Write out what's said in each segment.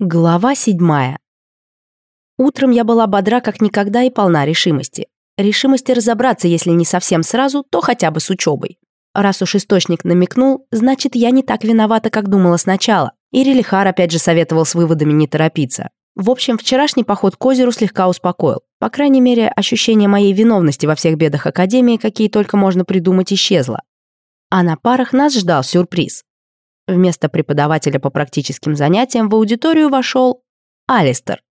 Глава 7. Утром я была бодра как никогда и полна решимости. Решимости разобраться, если не совсем сразу, то хотя бы с учебой. Раз уж источник намекнул, значит, я не так виновата, как думала сначала. И Релихар опять же советовал с выводами не торопиться. В общем, вчерашний поход к озеру слегка успокоил. По крайней мере, ощущение моей виновности во всех бедах Академии, какие только можно придумать, исчезло. А на парах нас ждал сюрприз. Вместо преподавателя по практическим занятиям в аудиторию вошел Алистер.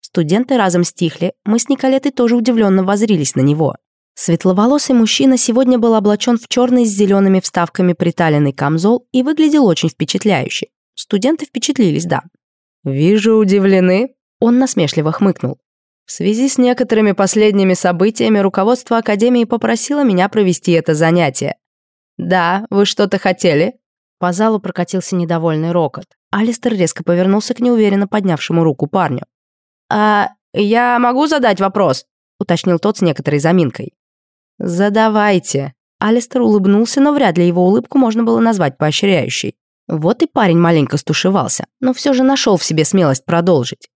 Студенты разом стихли, мы с Николетой тоже удивленно возрились на него. Светловолосый мужчина сегодня был облачен в черный с зелеными вставками приталенный камзол и выглядел очень впечатляюще. Студенты впечатлились, да. «Вижу, удивлены», — он насмешливо хмыкнул. В связи с некоторыми последними событиями руководство Академии попросило меня провести это занятие. «Да, вы что-то хотели?» По залу прокатился недовольный рокот. Алистер резко повернулся к неуверенно поднявшему руку парню. «А я могу задать вопрос?» — уточнил тот с некоторой заминкой. «Задавайте». Алистер улыбнулся, но вряд ли его улыбку можно было назвать поощряющей. Вот и парень маленько стушевался, но все же нашел в себе смелость продолжить.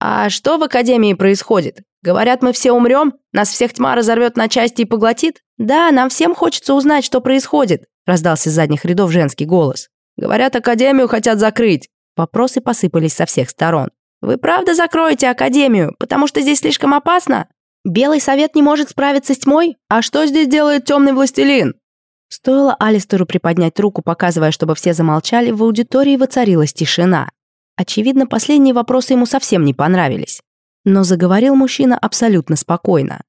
«А что в Академии происходит? Говорят, мы все умрем? Нас всех тьма разорвет на части и поглотит? Да, нам всем хочется узнать, что происходит. — раздался из задних рядов женский голос. «Говорят, Академию хотят закрыть». Вопросы посыпались со всех сторон. «Вы правда закроете Академию, потому что здесь слишком опасно? Белый совет не может справиться с тьмой? А что здесь делает темный властелин?» Стоило Алистеру приподнять руку, показывая, чтобы все замолчали, в аудитории воцарилась тишина. Очевидно, последние вопросы ему совсем не понравились. Но заговорил мужчина абсолютно спокойно.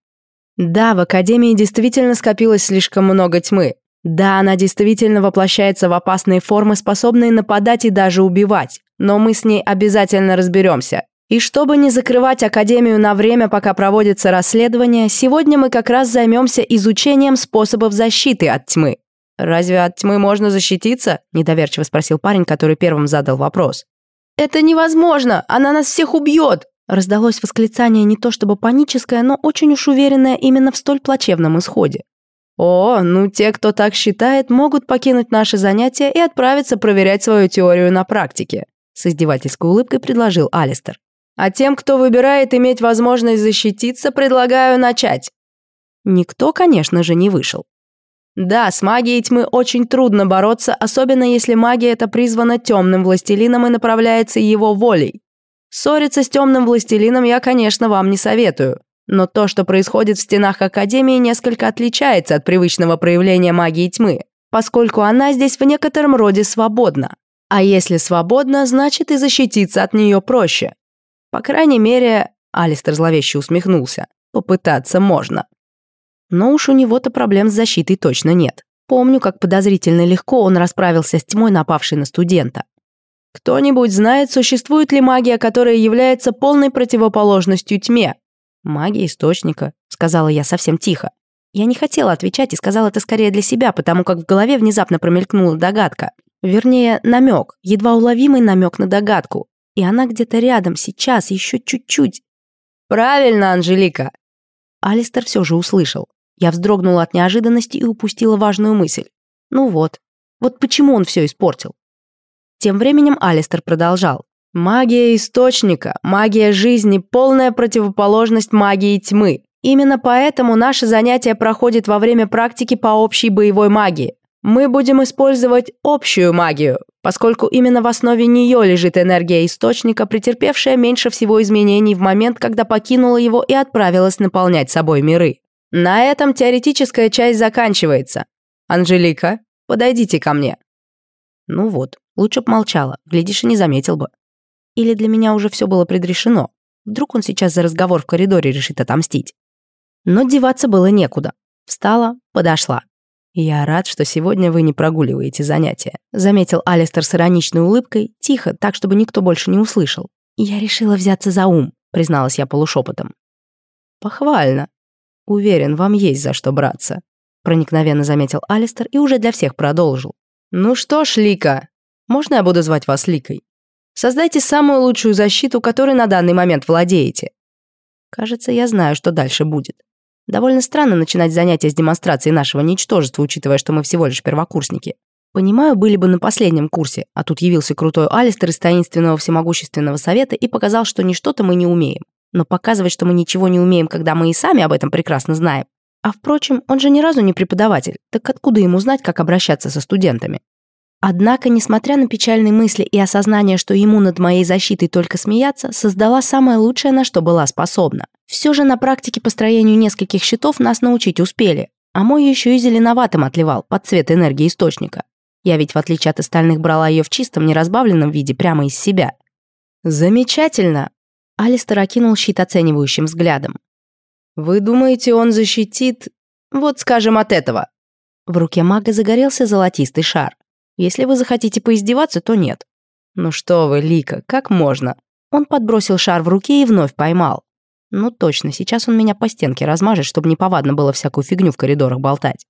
«Да, в Академии действительно скопилось слишком много тьмы, да, она действительно воплощается в опасные формы, способные нападать и даже убивать. Но мы с ней обязательно разберемся. И чтобы не закрывать Академию на время, пока проводится расследование, сегодня мы как раз займемся изучением способов защиты от тьмы. «Разве от тьмы можно защититься?» – недоверчиво спросил парень, который первым задал вопрос. «Это невозможно! Она нас всех убьет!» Раздалось восклицание не то чтобы паническое, но очень уж уверенное именно в столь плачевном исходе. О, ну те, кто так считает, могут покинуть наши занятия и отправиться проверять свою теорию на практике», с издевательской улыбкой предложил Алистер. «А тем, кто выбирает иметь возможность защититься, предлагаю начать». Никто, конечно же, не вышел. Да, с магией тьмы очень трудно бороться, особенно если магия эта призвана темным властелином и направляется его волей. Ссориться с темным властелином я, конечно, вам не советую. Но то, что происходит в стенах Академии, несколько отличается от привычного проявления магии тьмы, поскольку она здесь в некотором роде свободна. А если свободна, значит и защититься от нее проще. По крайней мере, Алистер зловеще усмехнулся, попытаться можно. Но уж у него-то проблем с защитой точно нет. Помню, как подозрительно легко он расправился с тьмой, напавшей на студента. Кто-нибудь знает, существует ли магия, которая является полной противоположностью тьме, магия источника», — сказала я совсем тихо. Я не хотела отвечать и сказала это скорее для себя, потому как в голове внезапно промелькнула догадка. Вернее, намек, едва уловимый намек на догадку. И она где-то рядом, сейчас, еще чуть-чуть. «Правильно, Анжелика!» Алистер все же услышал. Я вздрогнула от неожиданности и упустила важную мысль. Ну вот. Вот почему он все испортил. Тем временем Алистер продолжал. Магия источника, магия жизни – полная противоположность магии тьмы. Именно поэтому наше занятие проходит во время практики по общей боевой магии. Мы будем использовать общую магию, поскольку именно в основе нее лежит энергия источника, претерпевшая меньше всего изменений в момент, когда покинула его и отправилась наполнять собой миры. На этом теоретическая часть заканчивается. Анжелика, подойдите ко мне. Ну вот, лучше б молчала, глядишь и не заметил бы. Или для меня уже все было предрешено? Вдруг он сейчас за разговор в коридоре решит отомстить? Но деваться было некуда. Встала, подошла. «Я рад, что сегодня вы не прогуливаете занятия», заметил Алистер с ироничной улыбкой, тихо, так, чтобы никто больше не услышал. «Я решила взяться за ум», призналась я полушепотом. «Похвально. Уверен, вам есть за что браться», проникновенно заметил Алистер и уже для всех продолжил. «Ну что ж, Лика, можно я буду звать вас Ликой?» Создайте самую лучшую защиту, которой на данный момент владеете. Кажется, я знаю, что дальше будет. Довольно странно начинать занятия с демонстрацией нашего ничтожества, учитывая, что мы всего лишь первокурсники. Понимаю, были бы на последнем курсе, а тут явился крутой Алистер из таинственного всемогущественного совета и показал, что ничто-то мы не умеем. Но показывать, что мы ничего не умеем, когда мы и сами об этом прекрасно знаем. А впрочем, он же ни разу не преподаватель, так откуда ему знать, как обращаться со студентами? Однако, несмотря на печальные мысли и осознание, что ему над моей защитой только смеяться, создала самое лучшее, на что была способна. Все же на практике построению нескольких щитов нас научить успели, а мой еще и зеленоватым отливал под цвет энергии источника. Я ведь, в отличие от остальных, брала ее в чистом, неразбавленном виде прямо из себя. «Замечательно!» Алистер окинул щит оценивающим взглядом. «Вы думаете, он защитит... вот, скажем, от этого?» В руке мага загорелся золотистый шар. Если вы захотите поиздеваться, то нет». «Ну что вы, Лика, как можно?» Он подбросил шар в руке и вновь поймал. «Ну точно, сейчас он меня по стенке размажет, чтобы неповадно было всякую фигню в коридорах болтать».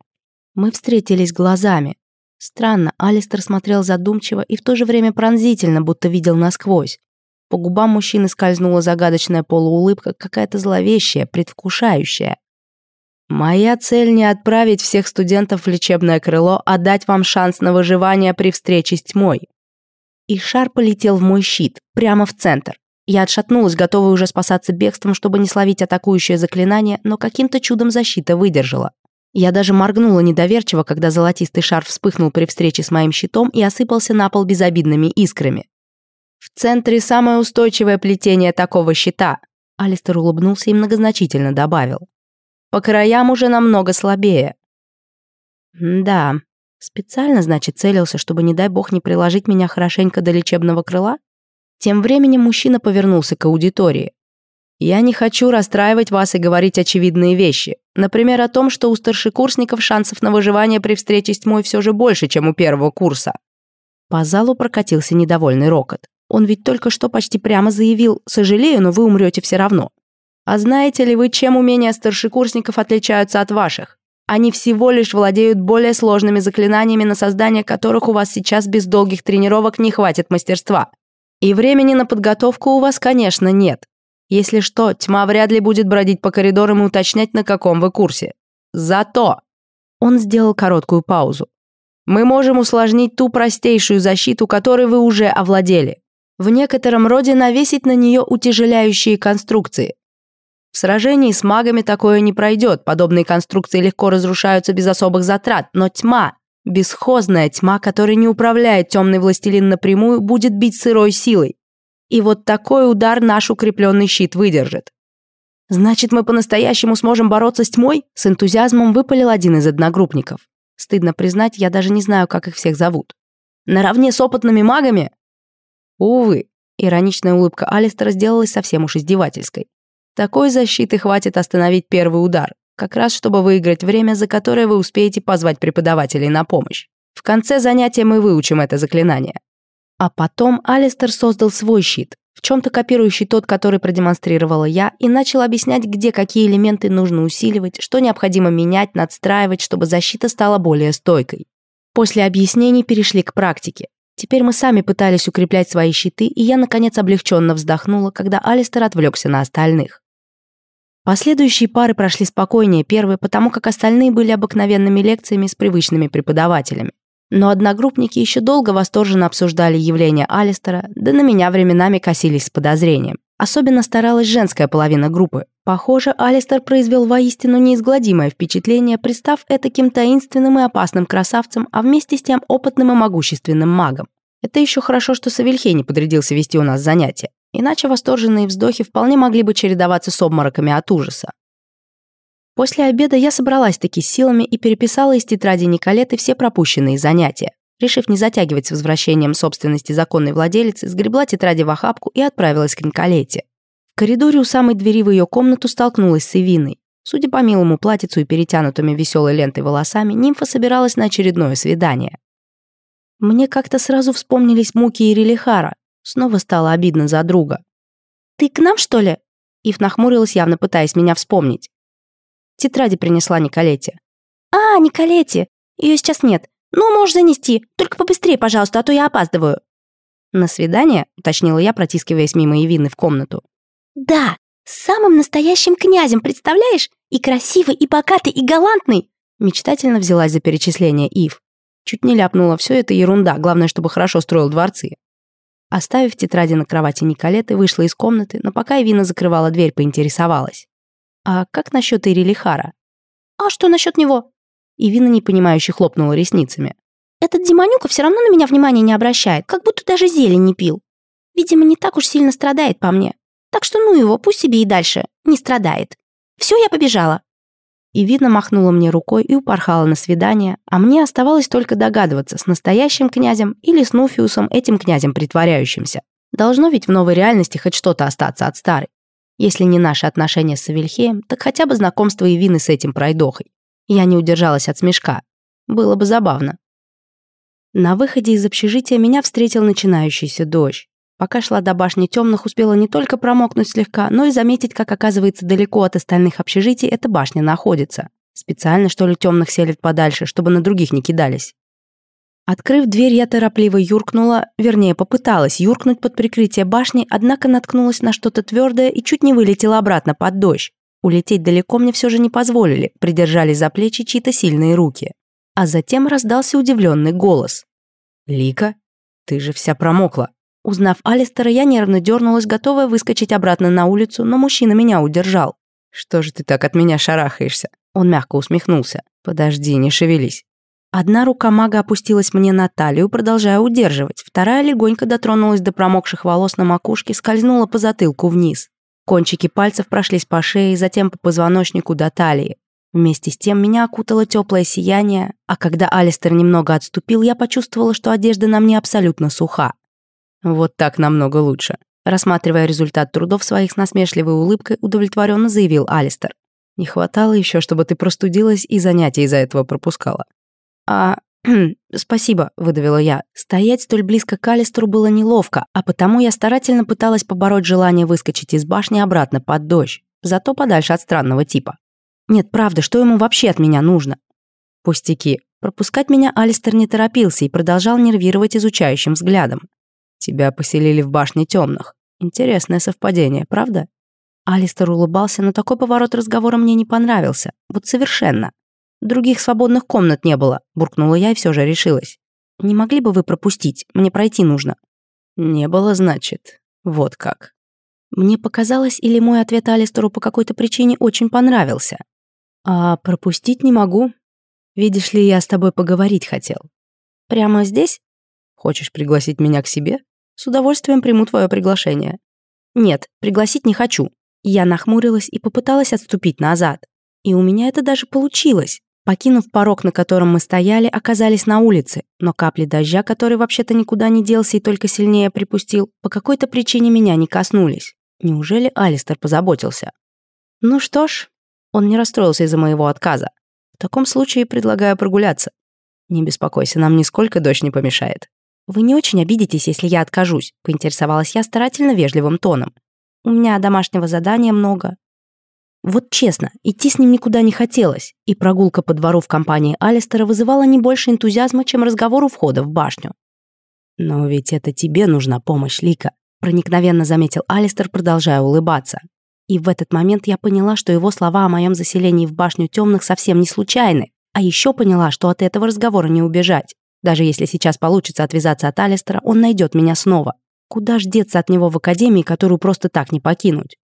Мы встретились глазами. Странно, Алистер смотрел задумчиво и в то же время пронзительно, будто видел насквозь. По губам мужчины скользнула загадочная полуулыбка, какая-то зловещая, предвкушающая. Моя цель не отправить всех студентов в лечебное крыло, а дать вам шанс на выживание при встрече с тьмой. И шар полетел в мой щит, прямо в центр. Я отшатнулась, готовая уже спасаться бегством, чтобы не словить атакующее заклинание, но каким-то чудом защита выдержала. Я даже моргнула недоверчиво, когда золотистый шар вспыхнул при встрече с моим щитом и осыпался на пол безобидными искрами. «В центре самое устойчивое плетение такого щита», — Алистер улыбнулся и многозначительно добавил. По краям уже намного слабее». «Да». Специально, значит, целился, чтобы, не дай бог, не приложить меня хорошенько до лечебного крыла? Тем временем мужчина повернулся к аудитории. «Я не хочу расстраивать вас и говорить очевидные вещи. Например, о том, что у старшекурсников шансов на выживание при встрече с тьмой все же больше, чем у первого курса». По залу прокатился недовольный рокот. Он ведь только что почти прямо заявил «Сожалею, но вы умрете все равно». А знаете ли вы, чем умения старшекурсников отличаются от ваших? Они всего лишь владеют более сложными заклинаниями, на создание которых у вас сейчас без долгих тренировок не хватит мастерства. И времени на подготовку у вас, конечно, нет. Если что, тьма вряд ли будет бродить по коридорам и уточнять, на каком вы курсе. Зато... Он сделал короткую паузу. Мы можем усложнить ту простейшую защиту, которой вы уже овладели. В некотором роде навесить на нее утяжеляющие конструкции. В сражении с магами такое не пройдет. Подобные конструкции легко разрушаются без особых затрат. Но тьма, бесхозная тьма, которая не управляет темный властелин напрямую, будет бить сырой силой. И вот такой удар наш укрепленный щит выдержит. «Значит, мы по-настоящему сможем бороться с тьмой?» С энтузиазмом выпалил один из одногруппников. Стыдно признать, я даже не знаю, как их всех зовут. «Наравне с опытными магами?» Увы, ироничная улыбка Алистера сделалась совсем уж издевательской. Такой защиты хватит остановить первый удар, как раз чтобы выиграть время, за которое вы успеете позвать преподавателей на помощь. В конце занятия мы выучим это заклинание. А потом Алистер создал свой щит, в чем-то копирующий тот, который продемонстрировала я, и начал объяснять, где какие элементы нужно усиливать, что необходимо менять, надстраивать, чтобы защита стала более стойкой. После объяснений перешли к практике. Теперь мы сами пытались укреплять свои щиты, и я, наконец, облегченно вздохнула, когда Алистер отвлекся на остальных. Последующие пары прошли спокойнее первой, потому как остальные были обыкновенными лекциями с привычными преподавателями. Но одногруппники еще долго восторженно обсуждали явление Алистера, да на меня временами косились с подозрением. Особенно старалась женская половина группы. Похоже, Алистер произвел воистину неизгладимое впечатление, пристав этаким таинственным и опасным красавцем, а вместе с тем опытным и могущественным магом. Это еще хорошо, что Савельхей не подрядился вести у нас занятия иначе восторженные вздохи вполне могли бы чередоваться с обмороками от ужаса. После обеда я собралась таки силами и переписала из тетради Николеты все пропущенные занятия. Решив не затягивать с возвращением собственности законной владелицы, сгребла тетради в охапку и отправилась к Николете. В коридоре у самой двери в ее комнату столкнулась с Ивиной. Судя по милому платьицу и перетянутыми веселой лентой волосами, нимфа собиралась на очередное свидание. Мне как-то сразу вспомнились муки Ирилихара, Снова стало обидно за друга. «Ты к нам, что ли?» Ив нахмурилась, явно пытаясь меня вспомнить. Тетради принесла Николете. «А, Николете! Ее сейчас нет. Ну, можешь занести. Только побыстрее, пожалуйста, а то я опаздываю». «На свидание?» — уточнила я, протискиваясь мимо Ивины в комнату. «Да, с самым настоящим князем, представляешь? И красивый, и богатый, и галантный!» Мечтательно взялась за перечисление Ив. Чуть не ляпнула все это ерунда, главное, чтобы хорошо строил дворцы. Оставив тетради на кровати Николеты, вышла из комнаты, но пока Ивина закрывала дверь, поинтересовалась. «А как насчет Ирили Хара?» «А что насчет него?» Ивина непонимающе хлопнула ресницами. «Этот Демонюка все равно на меня внимания не обращает, как будто даже зелень не пил. Видимо, не так уж сильно страдает по мне. Так что ну его, пусть себе и дальше не страдает. Все, я побежала» и, видно, махнула мне рукой и упорхала на свидание, а мне оставалось только догадываться, с настоящим князем или с Нуфиусом, этим князем притворяющимся. Должно ведь в новой реальности хоть что-то остаться от старой. Если не наши отношения с Савельхеем, так хотя бы знакомство и вины с этим пройдохой. Я не удержалась от смешка. Было бы забавно. На выходе из общежития меня встретил начинающийся дождь. Пока шла до башни темных, успела не только промокнуть слегка, но и заметить, как оказывается далеко от остальных общежитий эта башня находится. Специально, что ли, темных селят подальше, чтобы на других не кидались. Открыв дверь, я торопливо юркнула, вернее, попыталась юркнуть под прикрытие башни, однако наткнулась на что-то твердое и чуть не вылетела обратно под дождь. Улететь далеко мне все же не позволили, придержали за плечи чьи-то сильные руки. А затем раздался удивленный голос. «Лика, ты же вся промокла». Узнав Алистера, я нервно дернулась, готовая выскочить обратно на улицу, но мужчина меня удержал. «Что же ты так от меня шарахаешься?» Он мягко усмехнулся. «Подожди, не шевелись». Одна рука мага опустилась мне на талию, продолжая удерживать. Вторая легонько дотронулась до промокших волос на макушке, скользнула по затылку вниз. Кончики пальцев прошлись по шее, затем по позвоночнику до талии. Вместе с тем меня окутало теплое сияние, а когда Алистер немного отступил, я почувствовала, что одежда на мне абсолютно суха. Вот так намного лучше. Рассматривая результат трудов своих с насмешливой улыбкой, удовлетворенно заявил Алистер. «Не хватало еще, чтобы ты простудилась и занятия из-за этого пропускала». «А... спасибо», — выдавила я. Стоять столь близко к Алистеру было неловко, а потому я старательно пыталась побороть желание выскочить из башни обратно под дождь, зато подальше от странного типа. «Нет, правда, что ему вообще от меня нужно?» «Пустяки». Пропускать меня Алистер не торопился и продолжал нервировать изучающим взглядом. Тебя поселили в башне темных. Интересное совпадение, правда? Алистер улыбался, но такой поворот разговора мне не понравился. Вот совершенно. Других свободных комнат не было, буркнула я и все же решилась. Не могли бы вы пропустить? Мне пройти нужно. Не было, значит. Вот как. Мне показалось, или мой ответ Алистеру по какой-то причине очень понравился. А пропустить не могу. Видишь ли, я с тобой поговорить хотел. Прямо здесь? Хочешь пригласить меня к себе? С удовольствием приму твое приглашение. Нет, пригласить не хочу. Я нахмурилась и попыталась отступить назад. И у меня это даже получилось. Покинув порог, на котором мы стояли, оказались на улице, но капли дождя, который вообще-то никуда не делся и только сильнее припустил, по какой-то причине меня не коснулись. Неужели Алистер позаботился? Ну что ж, он не расстроился из-за моего отказа. В таком случае предлагаю прогуляться. Не беспокойся, нам нисколько дождь не помешает. «Вы не очень обидитесь, если я откажусь», — поинтересовалась я старательно вежливым тоном. «У меня домашнего задания много». Вот честно, идти с ним никуда не хотелось, и прогулка по двору в компании Алистера вызывала не больше энтузиазма, чем разговор у входа в башню. «Но ведь это тебе нужна помощь, Лика», — проникновенно заметил Алистер, продолжая улыбаться. И в этот момент я поняла, что его слова о моем заселении в башню темных совсем не случайны, а еще поняла, что от этого разговора не убежать. Даже если сейчас получится отвязаться от Алистера, он найдет меня снова. Куда ж деться от него в академии, которую просто так не покинуть?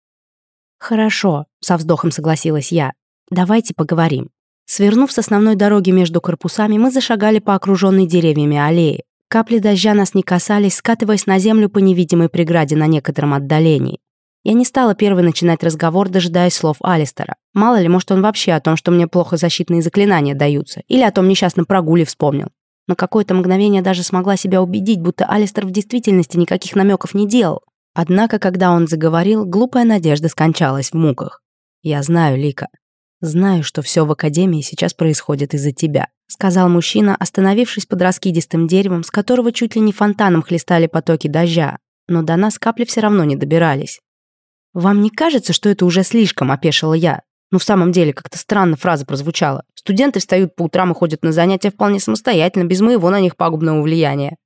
«Хорошо», — со вздохом согласилась я. «Давайте поговорим». Свернув с основной дороги между корпусами, мы зашагали по окруженной деревьями аллее. Капли дождя нас не касались, скатываясь на землю по невидимой преграде на некотором отдалении. Я не стала первой начинать разговор, дожидаясь слов Алистера. Мало ли, может, он вообще о том, что мне плохо защитные заклинания даются, или о том несчастном прогуле вспомнил. На какое-то мгновение даже смогла себя убедить, будто Алистер в действительности никаких намеков не делал. Однако, когда он заговорил, глупая надежда скончалась в муках. «Я знаю, Лика. Знаю, что все в Академии сейчас происходит из-за тебя», сказал мужчина, остановившись под раскидистым деревом, с которого чуть ли не фонтаном хлестали потоки дождя. Но до нас капли все равно не добирались. «Вам не кажется, что это уже слишком?» – опешила я. Но в самом деле как-то странно фраза прозвучала. Студенты встают по утрам и ходят на занятия вполне самостоятельно, без моего на них пагубного влияния.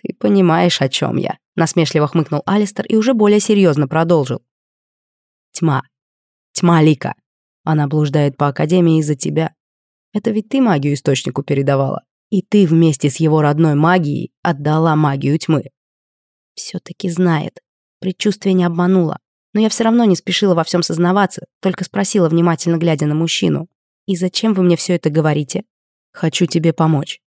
«Ты понимаешь, о чем я», — насмешливо хмыкнул Алистер и уже более серьезно продолжил. «Тьма. Тьма Лика. Она блуждает по Академии из-за тебя. Это ведь ты магию источнику передавала. И ты вместе с его родной магией отдала магию тьмы. Все-таки знает. Предчувствие не обмануло но я все равно не спешила во всем сознаваться, только спросила, внимательно глядя на мужчину. «И зачем вы мне все это говорите?» «Хочу тебе помочь».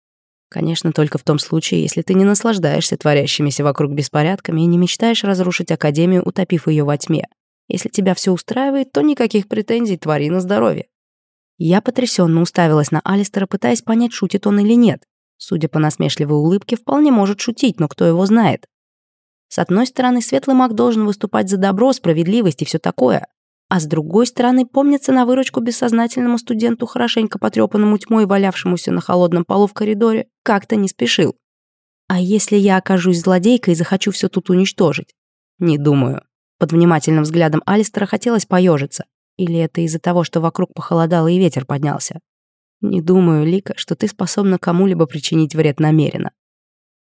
Конечно, только в том случае, если ты не наслаждаешься творящимися вокруг беспорядками и не мечтаешь разрушить Академию, утопив ее во тьме. Если тебя все устраивает, то никаких претензий, твори на здоровье. Я потрясенно уставилась на Алистера, пытаясь понять, шутит он или нет. Судя по насмешливой улыбке, вполне может шутить, но кто его знает. С одной стороны, светлый маг должен выступать за добро, справедливость и все такое. А с другой стороны, помнится на выручку бессознательному студенту, хорошенько потрепанному тьмой, валявшемуся на холодном полу в коридоре, как-то не спешил. А если я окажусь злодейкой и захочу все тут уничтожить? Не думаю. Под внимательным взглядом Алистера хотелось поежиться. Или это из-за того, что вокруг похолодало и ветер поднялся? Не думаю, Лика, что ты способна кому-либо причинить вред намеренно.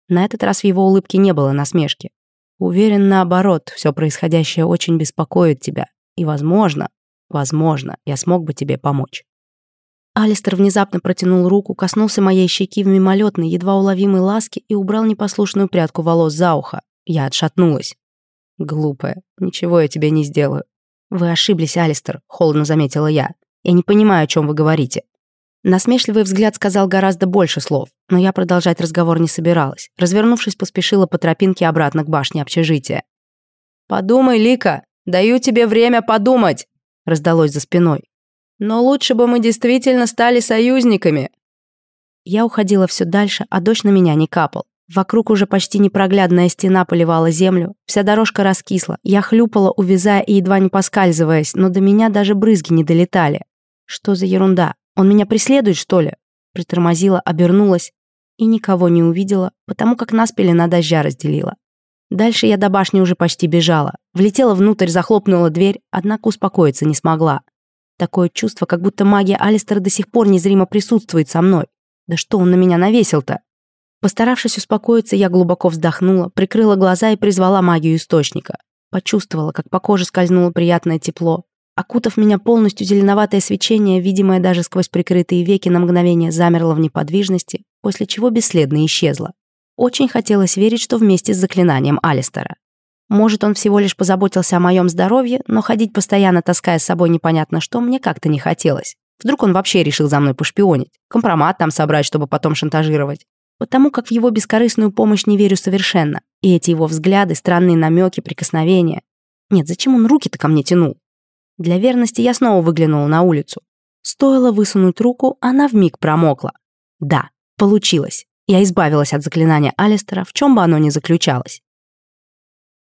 На этот раз в его улыбке не было насмешки. Уверен, наоборот, все происходящее очень беспокоит тебя. И, возможно, возможно, я смог бы тебе помочь». Алистер внезапно протянул руку, коснулся моей щеки в мимолетной, едва уловимой ласке и убрал непослушную прядку волос за ухо. Я отшатнулась. «Глупая, ничего я тебе не сделаю». «Вы ошиблись, Алистер», — холодно заметила я. «Я не понимаю, о чем вы говорите». Насмешливый взгляд сказал гораздо больше слов, но я продолжать разговор не собиралась. Развернувшись, поспешила по тропинке обратно к башне общежития. «Подумай, Лика! Даю тебе время подумать!» — раздалось за спиной. «Но лучше бы мы действительно стали союзниками!» Я уходила все дальше, а дождь на меня не капал. Вокруг уже почти непроглядная стена поливала землю. Вся дорожка раскисла. Я хлюпала, увязая и едва не поскальзываясь, но до меня даже брызги не долетали. Что за ерунда? Он меня преследует, что ли?» Притормозила, обернулась и никого не увидела, потому как наспели на дождя разделила. Дальше я до башни уже почти бежала. Влетела внутрь, захлопнула дверь, однако успокоиться не смогла. Такое чувство, как будто магия Алистера до сих пор незримо присутствует со мной. Да что он на меня навесил-то? Постаравшись успокоиться, я глубоко вздохнула, прикрыла глаза и призвала магию источника. Почувствовала, как по коже скользнуло приятное тепло, Окутав меня полностью зеленоватое свечение, видимое даже сквозь прикрытые веки на мгновение, замерло в неподвижности, после чего бесследно исчезло. Очень хотелось верить, что вместе с заклинанием Алистера. Может, он всего лишь позаботился о моем здоровье, но ходить постоянно, таская с собой непонятно что, мне как-то не хотелось. Вдруг он вообще решил за мной пошпионить, компромат там собрать, чтобы потом шантажировать. Потому как в его бескорыстную помощь не верю совершенно. И эти его взгляды, странные намеки, прикосновения. Нет, зачем он руки-то ко мне тянул? Для верности я снова выглянула на улицу. Стоило высунуть руку, она в миг промокла. Да, получилось. Я избавилась от заклинания Алистера, в чем бы оно ни заключалось.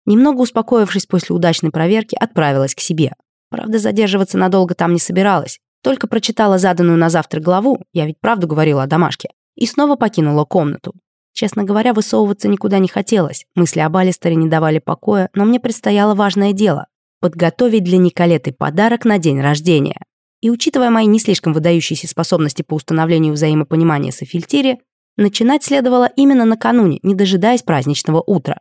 Немного успокоившись после удачной проверки, отправилась к себе. Правда, задерживаться надолго там не собиралась. Только прочитала заданную на завтра главу, я ведь правду говорила о домашке, и снова покинула комнату. Честно говоря, высовываться никуда не хотелось. Мысли об Алистере не давали покоя, но мне предстояло важное дело подготовить для Николеты подарок на день рождения. И учитывая мои не слишком выдающиеся способности по установлению взаимопонимания с Эфильтири, начинать следовало именно накануне, не дожидаясь праздничного утра.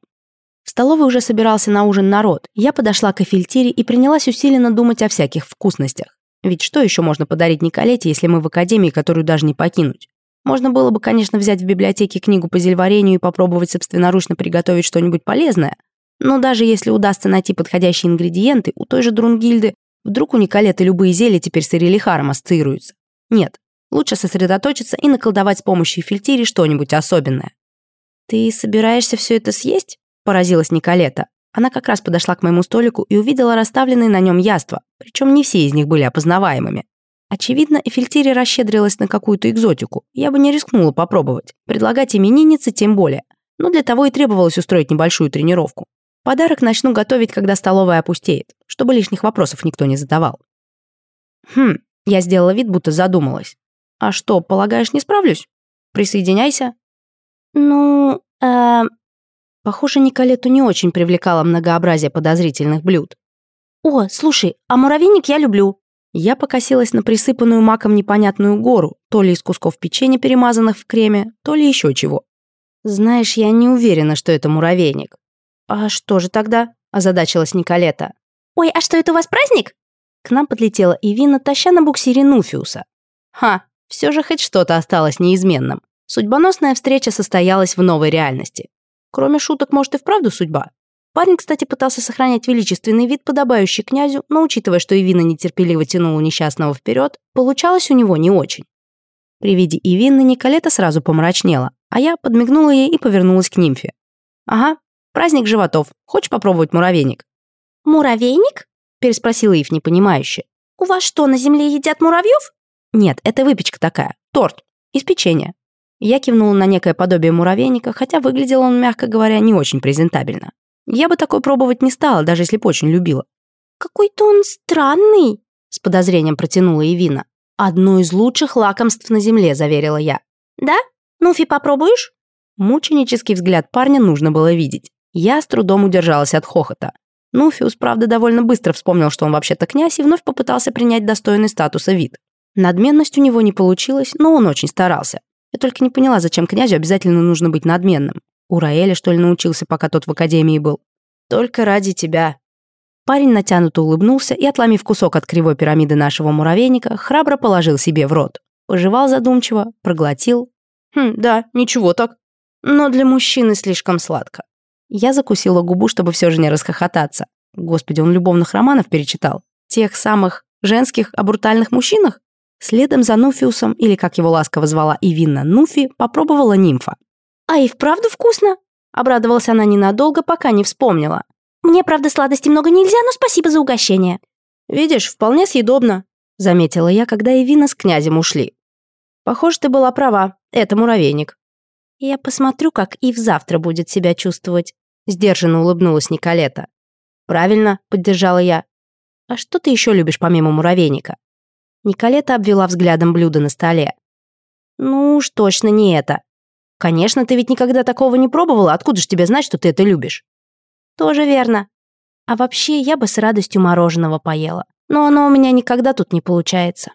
В столовой уже собирался на ужин народ. Я подошла к Эфильтире и принялась усиленно думать о всяких вкусностях. Ведь что еще можно подарить Николете, если мы в академии, которую даже не покинуть? Можно было бы, конечно, взять в библиотеке книгу по зельварению и попробовать собственноручно приготовить что-нибудь полезное, но даже если удастся найти подходящие ингредиенты, у той же Друнгильды вдруг у Николета любые зелья теперь с Ирелихаром ассоциируются. Нет, лучше сосредоточиться и наколдовать с помощью фильтири что-нибудь особенное. «Ты собираешься все это съесть?» – поразилась Николета. Она как раз подошла к моему столику и увидела расставленные на нем яства, причем не все из них были опознаваемыми. Очевидно, Эфельтири расщедрилась на какую-то экзотику. Я бы не рискнула попробовать. Предлагать имениннице тем более. Но для того и требовалось устроить небольшую тренировку. Подарок начну готовить, когда столовая опустеет, чтобы лишних вопросов никто не задавал. Хм, я сделала вид, будто задумалась. А что, полагаешь, не справлюсь? Присоединяйся. Ну, э, Похоже, Николету не очень привлекало многообразие подозрительных блюд. «О, слушай, а муравейник я люблю!» Я покосилась на присыпанную маком непонятную гору, то ли из кусков печенья, перемазанных в креме, то ли еще чего. «Знаешь, я не уверена, что это муравейник. «А что же тогда?» – озадачилась Николета. «Ой, а что это у вас праздник?» К нам подлетела Ивина, таща на буксире Нуфиуса. «Ха, все же хоть что-то осталось неизменным. Судьбоносная встреча состоялась в новой реальности. Кроме шуток, может, и вправду судьба?» Парень, кстати, пытался сохранять величественный вид, подобающий князю, но учитывая, что Ивина нетерпеливо тянула несчастного вперед, получалось у него не очень. При виде Ивины Николета сразу помрачнела, а я подмигнула ей и повернулась к нимфе. «Ага, Праздник животов. Хочешь попробовать муравейник?» «Муравейник?» — переспросила Ив непонимающе. «У вас что, на земле едят муравьев?» «Нет, это выпечка такая. Торт. Из печенья». Я кивнул на некое подобие муравейника, хотя выглядел он, мягко говоря, не очень презентабельно. Я бы такой пробовать не стала, даже если бы очень любила. «Какой-то он странный», — с подозрением протянула Ивина. «Одно из лучших лакомств на земле», — заверила я. «Да? Нуфи попробуешь?» Мученический взгляд парня нужно было видеть. Я с трудом удержалась от хохота. Нуфиус, правда, довольно быстро вспомнил, что он вообще-то князь, и вновь попытался принять достойный статуса вид. Надменность у него не получилась, но он очень старался. Я только не поняла, зачем князю обязательно нужно быть надменным. У Раэля, что ли, научился, пока тот в академии был. «Только ради тебя». Парень натянуто улыбнулся и, отломив кусок от кривой пирамиды нашего муравейника, храбро положил себе в рот. Пожевал задумчиво, проглотил. «Хм, да, ничего так. Но для мужчины слишком сладко. Я закусила губу, чтобы все же не расхохотаться. Господи, он любовных романов перечитал. Тех самых женских о брутальных мужчинах? Следом за Нуфиусом, или как его ласково звала Ивинна Нуфи, попробовала нимфа. «А и вправду вкусно!» Обрадовалась она ненадолго, пока не вспомнила. «Мне, правда, сладости много нельзя, но спасибо за угощение». «Видишь, вполне съедобно», — заметила я, когда Ивина с князем ушли. «Похоже, ты была права. Это муравейник». «Я посмотрю, как Ив завтра будет себя чувствовать», — сдержанно улыбнулась Николета. «Правильно», — поддержала я. «А что ты еще любишь помимо муравейника?» Николета обвела взглядом блюдо на столе. «Ну уж точно не это. Конечно, ты ведь никогда такого не пробовала, откуда ж тебе знать, что ты это любишь?» «Тоже верно. А вообще, я бы с радостью мороженого поела. Но оно у меня никогда тут не получается».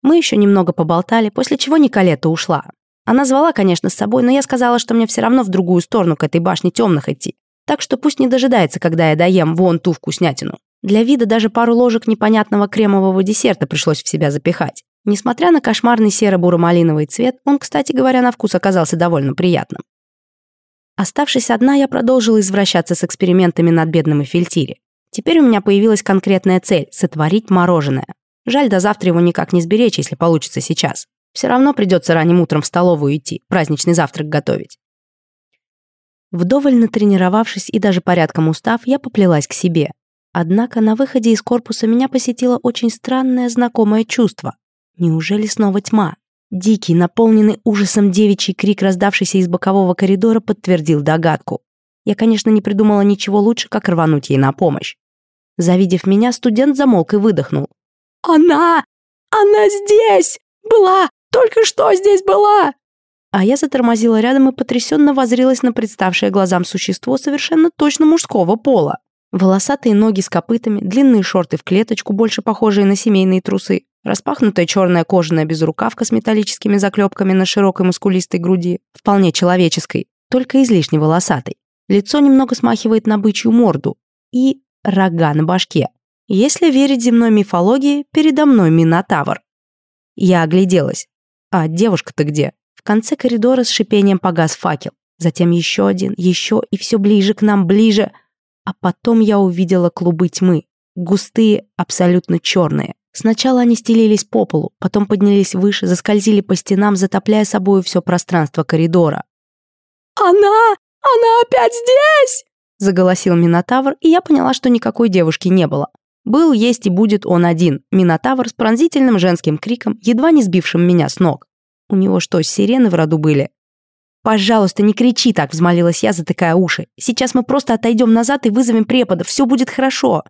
Мы еще немного поболтали, после чего Николета ушла. Она звала, конечно, с собой, но я сказала, что мне все равно в другую сторону к этой башне темных идти. Так что пусть не дожидается, когда я доем вон ту вкуснятину. Для вида даже пару ложек непонятного кремового десерта пришлось в себя запихать. Несмотря на кошмарный серо-буро-малиновый цвет, он, кстати говоря, на вкус оказался довольно приятным. Оставшись одна, я продолжила извращаться с экспериментами над бедным Эфельтире. Теперь у меня появилась конкретная цель — сотворить мороженое. Жаль, до завтра его никак не сберечь, если получится сейчас. Все равно придется ранним утром в столовую идти, праздничный завтрак готовить. Вдоволь натренировавшись и даже порядком устав, я поплелась к себе. Однако на выходе из корпуса меня посетило очень странное знакомое чувство. Неужели снова тьма? Дикий, наполненный ужасом девичий крик, раздавшийся из бокового коридора, подтвердил догадку. Я, конечно, не придумала ничего лучше, как рвануть ей на помощь. Завидев меня, студент замолк и выдохнул. «Она! Она здесь! Была! Только что здесь была!» А я затормозила рядом и потрясенно возрилась на представшее глазам существо совершенно точно мужского пола. Волосатые ноги с копытами, длинные шорты в клеточку, больше похожие на семейные трусы, распахнутая черная кожаная безрукавка с металлическими заклепками на широкой мускулистой груди, вполне человеческой, только излишне волосатой. Лицо немного смахивает на бычью морду и рога на башке. Если верить земной мифологии, передо мной Минотавр. Я огляделась. «А девушка ты где?» В конце коридора с шипением погас факел. Затем еще один, еще и все ближе к нам, ближе. А потом я увидела клубы тьмы. Густые, абсолютно черные. Сначала они стелились по полу, потом поднялись выше, заскользили по стенам, затопляя собою все пространство коридора. «Она! Она опять здесь!» — заголосил Минотавр, и я поняла, что никакой девушки не было. Был, есть и будет он один, Минотавр с пронзительным женским криком, едва не сбившим меня с ног. У него что, сирены в роду были? «Пожалуйста, не кричи так», — взмолилась я, затыкая уши. «Сейчас мы просто отойдем назад и вызовем препода, все будет хорошо».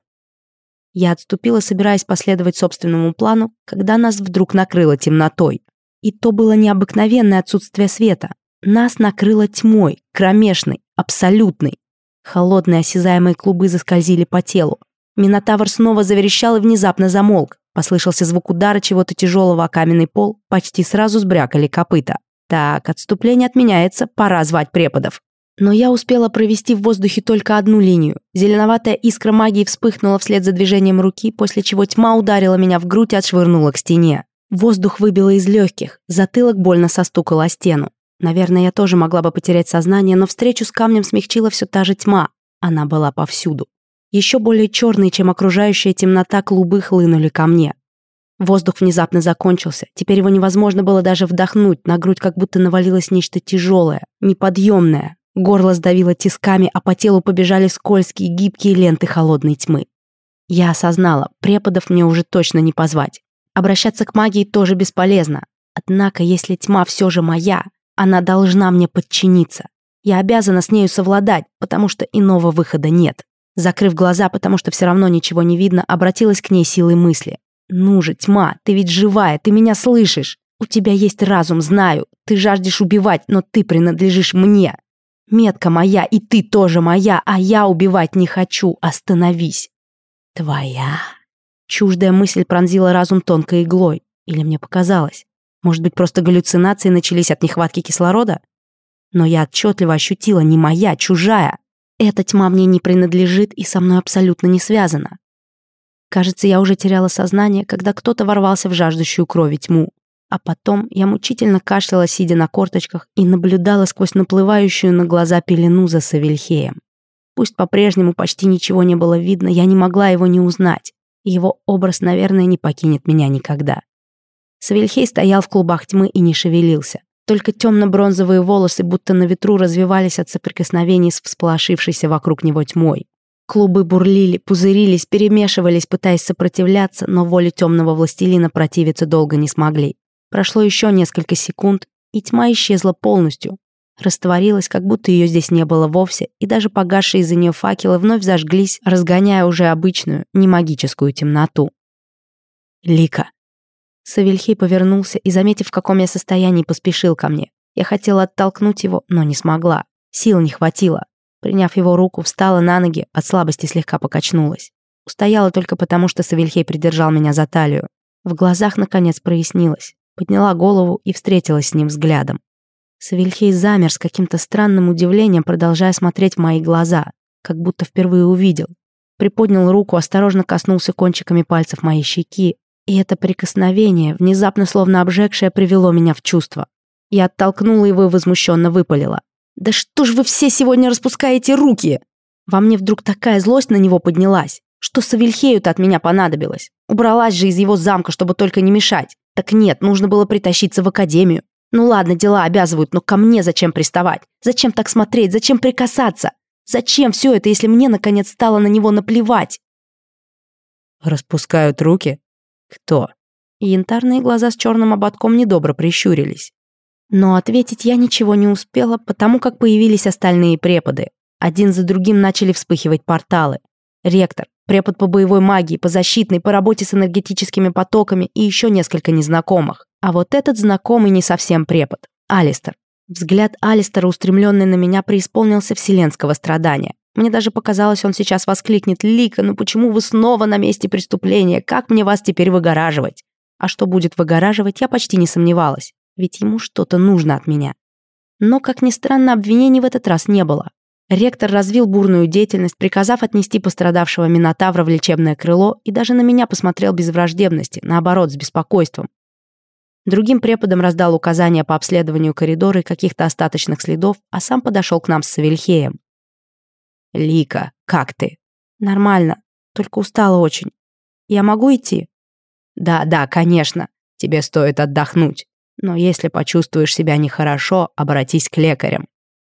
Я отступила, собираясь последовать собственному плану, когда нас вдруг накрыло темнотой. И то было необыкновенное отсутствие света. Нас накрыло тьмой, кромешной, абсолютной. Холодные осязаемые клубы заскользили по телу. Минотавр снова заверещал и внезапно замолк. Послышался звук удара чего-то тяжелого о каменный пол, почти сразу сбрякали копыта. Так, отступление отменяется, пора звать преподов. Но я успела провести в воздухе только одну линию. Зеленоватая искра магии вспыхнула вслед за движением руки, после чего тьма ударила меня в грудь и отшвырнула к стене. Воздух выбило из легких, затылок больно состукал о стену. Наверное, я тоже могла бы потерять сознание, но встречу с камнем смягчила все та же тьма. Она была повсюду. Еще более черные, чем окружающая темнота, клубы хлынули ко мне. Воздух внезапно закончился. Теперь его невозможно было даже вдохнуть. На грудь как будто навалилось нечто тяжелое, неподъемное. Горло сдавило тисками, а по телу побежали скользкие, гибкие ленты холодной тьмы. Я осознала, преподов мне уже точно не позвать. Обращаться к магии тоже бесполезно. Однако, если тьма все же моя, она должна мне подчиниться. Я обязана с нею совладать, потому что иного выхода нет. Закрыв глаза, потому что все равно ничего не видно, обратилась к ней силой мысли. «Ну же, тьма, ты ведь живая, ты меня слышишь. У тебя есть разум, знаю. Ты жаждешь убивать, но ты принадлежишь мне. Метка моя, и ты тоже моя, а я убивать не хочу. Остановись». «Твоя?» Чуждая мысль пронзила разум тонкой иглой. Или мне показалось. Может быть, просто галлюцинации начались от нехватки кислорода? Но я отчетливо ощутила не моя, чужая. Эта тьма мне не принадлежит и со мной абсолютно не связана. Кажется, я уже теряла сознание, когда кто-то ворвался в жаждущую крови тьму. А потом я мучительно кашляла, сидя на корточках, и наблюдала сквозь наплывающую на глаза пелену за Савельхеем. Пусть по-прежнему почти ничего не было видно, я не могла его не узнать. Его образ, наверное, не покинет меня никогда. Савельхей стоял в клубах тьмы и не шевелился. Только темно-бронзовые волосы будто на ветру развивались от соприкосновений с всполошившейся вокруг него тьмой. Клубы бурлили, пузырились, перемешивались, пытаясь сопротивляться, но воле темного властелина противиться долго не смогли. Прошло еще несколько секунд, и тьма исчезла полностью. Растворилась, как будто ее здесь не было вовсе, и даже погасшие из-за нее факелы вновь зажглись, разгоняя уже обычную, не магическую темноту. Лика. Савельхей повернулся и, заметив, в каком я состоянии, поспешил ко мне. Я хотела оттолкнуть его, но не смогла. Сил не хватило. Приняв его руку, встала на ноги, от слабости слегка покачнулась. Устояла только потому, что Савельхей придержал меня за талию. В глазах, наконец, прояснилось. Подняла голову и встретилась с ним взглядом. Савельхей замер с каким-то странным удивлением, продолжая смотреть в мои глаза, как будто впервые увидел. Приподнял руку, осторожно коснулся кончиками пальцев моей щеки, и это прикосновение, внезапно словно обжегшее, привело меня в чувство. Я оттолкнула его и возмущенно выпалила. «Да что ж вы все сегодня распускаете руки?» Во мне вдруг такая злость на него поднялась, что Савельхею-то от меня понадобилось. Убралась же из его замка, чтобы только не мешать. Так нет, нужно было притащиться в академию. Ну ладно, дела обязывают, но ко мне зачем приставать? Зачем так смотреть? Зачем прикасаться? Зачем все это, если мне наконец стало на него наплевать? Распускают руки? Кто? Янтарные глаза с черным ободком недобро прищурились. Но ответить я ничего не успела, потому как появились остальные преподы. Один за другим начали вспыхивать порталы. Ректор, препод по боевой магии, по защитной, по работе с энергетическими потоками и еще несколько незнакомых. А вот этот знакомый не совсем препод. Алистер. Взгляд Алистера, устремленный на меня, преисполнился вселенского страдания. Мне даже показалось, он сейчас воскликнет «Лика, ну почему вы снова на месте преступления? Как мне вас теперь выгораживать?» А что будет выгораживать, я почти не сомневалась, ведь ему что-то нужно от меня. Но, как ни странно, обвинений в этот раз не было. Ректор развил бурную деятельность, приказав отнести пострадавшего Минотавра в лечебное крыло и даже на меня посмотрел без враждебности, наоборот, с беспокойством. Другим преподам раздал указания по обследованию коридора и каких-то остаточных следов, а сам подошел к нам с Савельхеем. Лика, как ты? Нормально, только устала очень. Я могу идти? Да, да, конечно. Тебе стоит отдохнуть. Но если почувствуешь себя нехорошо, обратись к лекарям.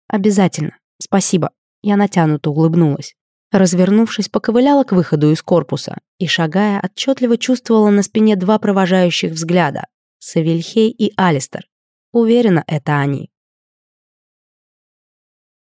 Обязательно. Спасибо. Я натянуто улыбнулась. Развернувшись, поковыляла к выходу из корпуса и, шагая, отчетливо чувствовала на спине два провожающих взгляда — Савельхей и Алистер. Уверена, это они.